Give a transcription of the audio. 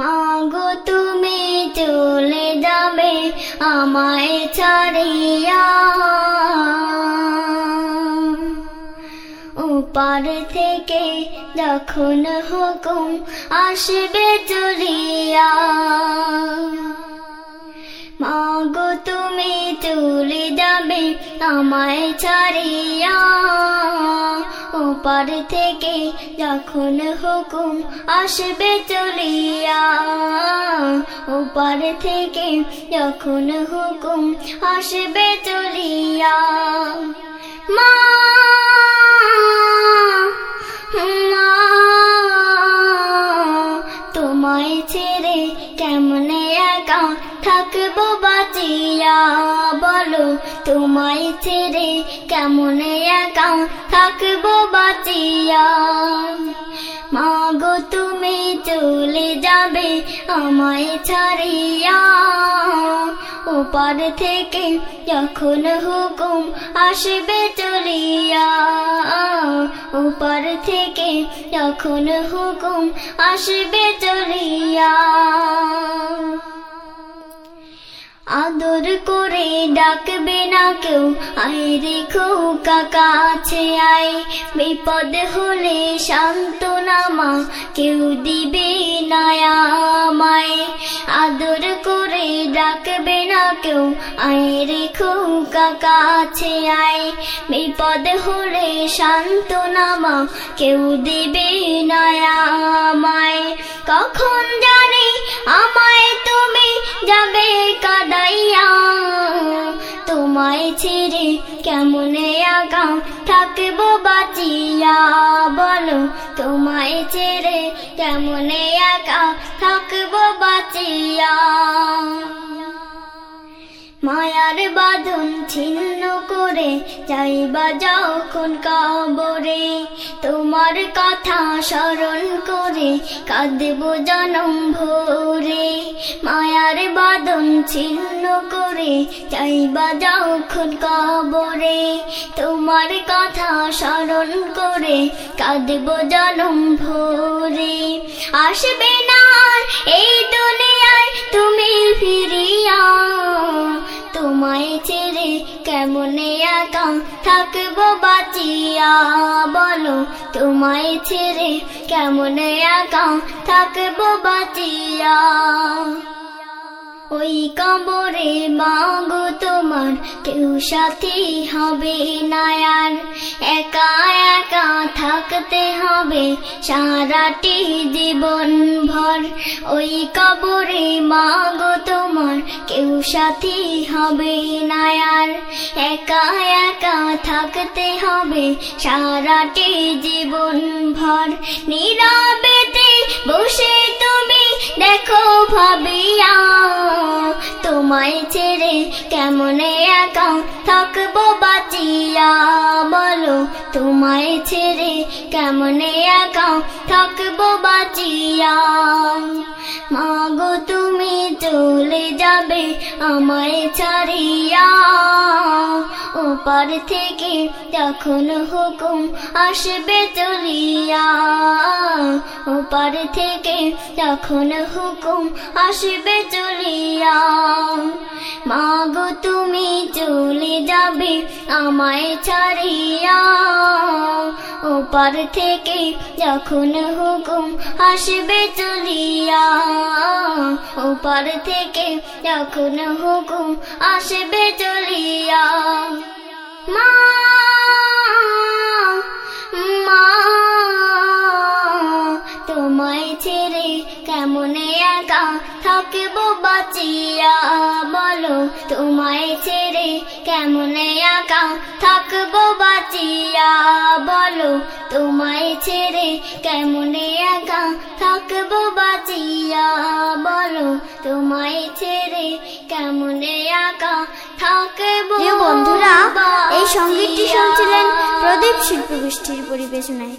মাগো, তুমি চলে যাবে আমায় ছাড়িয়া। উপার থেকে যখন হুকুম আসবে চলিয়া। মাগো, তুমি চলে যাবে আমায় ছাড়িয়া। ওপার থেকে যখন হুকুম আসবে চলিয়া ওপার থেকে যখন হুকুম আসবে চলিয়া মা, তোমায় ছেড়ে কেমনে একা থাকব বাঁচিয়া? বলো, তোমায় ছেড়ে কেমনে একা থাকব বাঁচিয়া মাগো, তুমি চলে যাবে আমায় ছাড়িয়া। ওপার থেকে যখন হুকুম আসবে চলিয়া। ওপার থেকে যখন হুকুম আসবে চলিয়া। আদর করে ডাকবে না কেউ। আয় রেখো কাছে আয়। বিপদ হলে শান্তনামা কেউ দিবে নায়ামায় আদর করে ডাকবে না কেউ। আয় রেখো কাছে আয়। বিপদ হলে শান্তনামা কেউ দিবে নায়ামায় কখন জানি আমায় তুমি তোমায় ছেড়ে কেমন আগা থাকব বাঁচিয়া? বলো তোমায় ছেড়ে কেমনে আগাম থাকব বাঁচিয়া? মায়ার বাঁধন ছিন্ন করে যাইবা যখন কবরে। তোমার কথা স্মরণ করে কাঁদব জনম ভোরে। মায়ার বাঁধন ছিন্ন করে যাইবা যখন কবরে। তোমার কথা স্মরণ করে কাঁদব জনম ভোরে। আসবে না এই দুনিয়ায় তুমি তোমায় ছেড়ে কেমনে একা থাকব বাঁচিয়া? বলো, তোমায় ছেড়ে কেমনে একা থাকব বাঁচিয়া? ওই কবরে মাগো তোমার, কেউ সাথী হবে না আর। একা একা থাকতে হবে সারাটি জীবন। ওই কবরে মাগো তোমার, কেউ সাথী হবে না আর। একা একা থাকতে হবে সারাটি জীবন ভর। নীরবেতে বসে তুমি দেখো ভাবিয়া তোমায় ছেড়ে কেমনে একা থাকব বাঁচিয়া বলো? তোমায় ছেড়ে কেমন একা থাকব বাঁচিয়া মাগো, তুমি চলে যাবে আমায় ছাড়িয়া। ওপার থেকে তখন হুকুম আসবে চলিয়া ওপার থেকে তখন হুকুম আসবে চলিয়া মাগো, তুমি চলে যাবে আমায় ছাড়িয়া। ওপার থেকে যখন হুকুম আসবে চলিয়া ওপার থেকে যখন হুকুম আসবে চলিয়া মা মা, তোমায় ছেড়ে কেমনে একা থাকব বাঁচিয়া? বলো, তোমায় ছেড়ে কেমনে একা থাকব বাঁচিয়া? বলো, তোমায় ছেড়ে কেমনে একা থাকব বাঁচিয়া? বলো, তোমায় ছেড়ে কেমনে একা থাকব বন্ধুরা সঙ্গীতটি। শুনছিলেন প্রদীপ শিল্প গোষ্ঠীর পরিবেশনায়